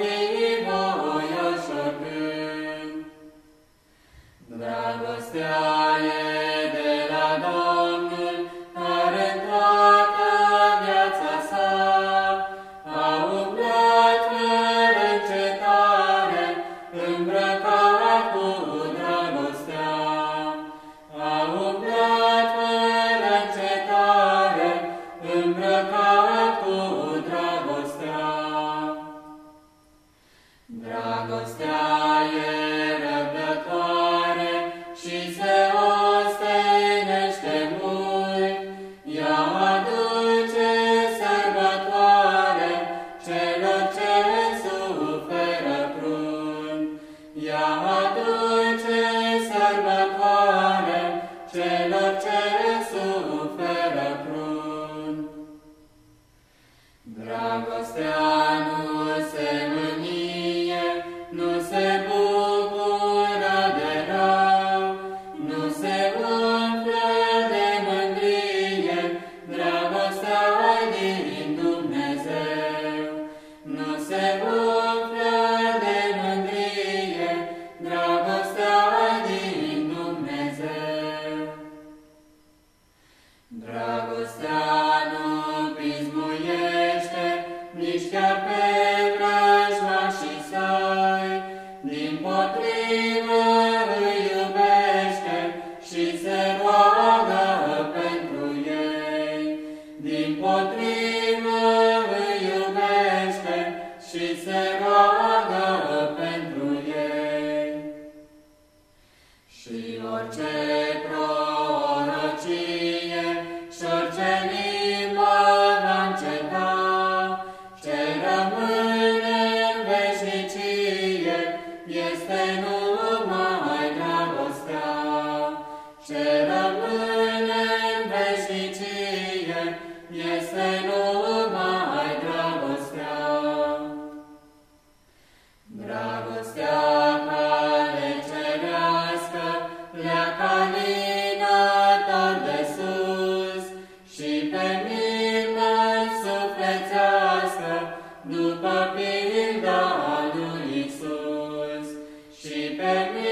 fi voia. Dragostea de la Domnul, care toată viața sa a umblat fără încetare, Yeah. nici chiar pe vrăjmașii săi. Din potrivă îi și se roagă pentru ei. Din potrivă este numai dragostea. Dragostea care cerească pleacă linător de sus și pe mine sufletească după pilda lui Iisus și pe mine